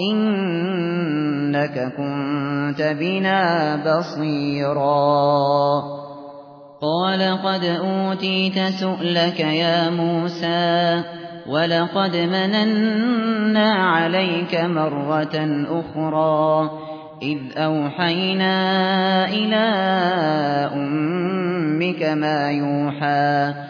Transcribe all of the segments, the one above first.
إنك كنت بنا بصيرا. قال قد أوتيت سؤلك يا موسى ولقد مننا عليك مرة أخرى إذ أوحينا إلى أمك ما يوحى.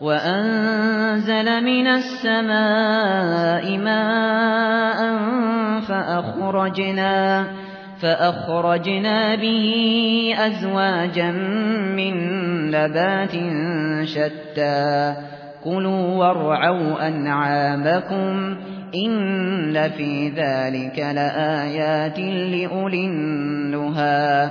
وأنزل من السماء ماء فأخرجنا فأخرجنا به أزواجا من نبات شتى. كُلُوا وَارْعَوْا أَنْعَامَكُمْ إِنَّ فِي ذَلِكَ لَآيَاتٍ لِأُولِي النُّهَى.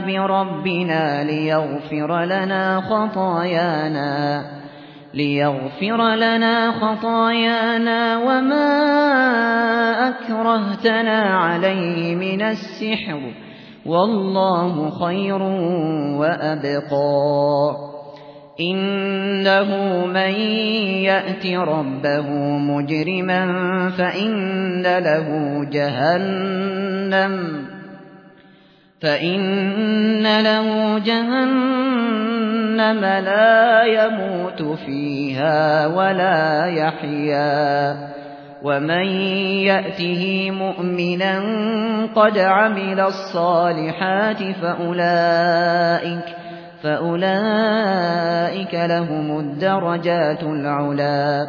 بربنا ليغفر لنا خطايانا ليغفر لنا خطايانا وما أكرهتنا عليه من السحر والله خير وأبقى إنه من يأت ربه مجرما فإن له جهنم فإن له جهنم لا يموت فيها ولا يحيا ومن يأته مؤمنا قد عمل الصالحات فأولئك فأولئك لهم الدرجات العلا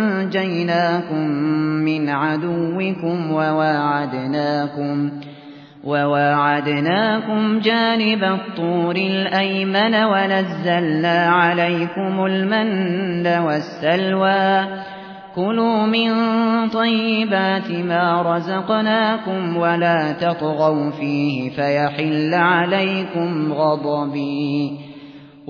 أنجيناكم من عدوكم وواعدناكم وواعدناكم جانب الطور الأيمن ونزلنا عليكم المن والسلوى كُلُوا مِن طَيِّبَاتِ مَا رَزَقْنَاكُمْ وَلَا تَطْغَوْا فِيهِ فَيَحِلَّ عَلَيْكُمْ غَضَبِي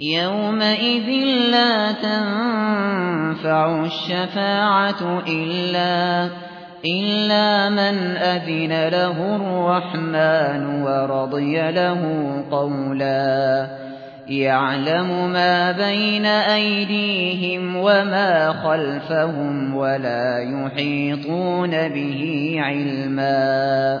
يَوْمَئِذٍ لَّا تَنفَعُ الشَّفَاعَةُ إِلَّا إلا من أذن له الرحمن ورضي له قولا. يعلم ما بين أيديهم وما خلفهم ولا يحيطون به علما.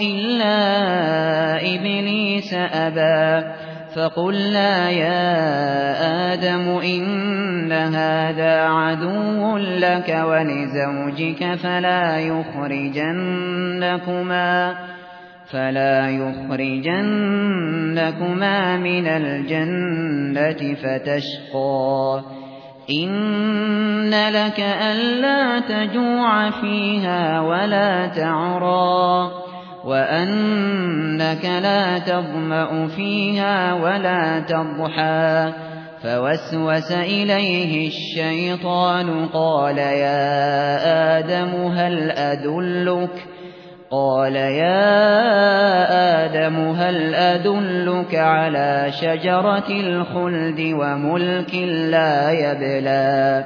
إلا إبليس أبى. فقلنا يا آدم إن هذا عدو لك ولزوجك فلا يخرجنكما فلا يخرجنكما من الجنة فتشقى. إن لك ألا تجوع فيها ولا تعرى وأنك لا تظمأ فيها ولا تضحى فوسوس إليه الشيطان قال يا آدم هل أدلك قال يا آدم هل أدلك على شجرة الخلد وملك لا يبلى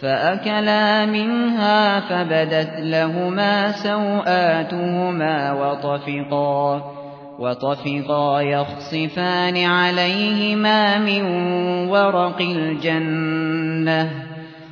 فأكلا منها فبدت لهما سوآتهما وطفقا وطفقا يخصفان عليهما من ورق الجنة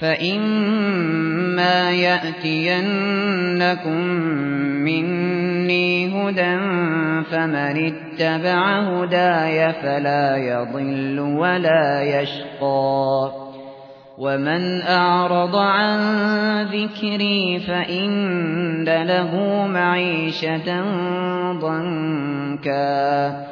فإما يأتينكم مني هدى فمن اتبع هداي فلا يضل ولا يشقى ومن أعرض عن ذكري فإن له معيشة ضنكا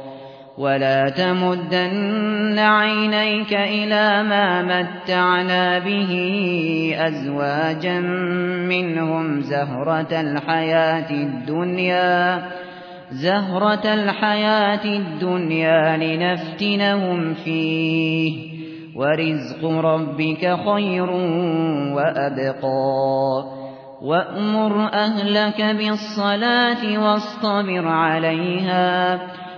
ولا تمدن عينيك إلى ما متعنا به أزواجا منهم زهرة الحياة الدنيا زهرة الحياة الدنيا لنفتنهم فيه ورزق ربك خير وأبقى وأمر أهلك بالصلاة واصطبر عليها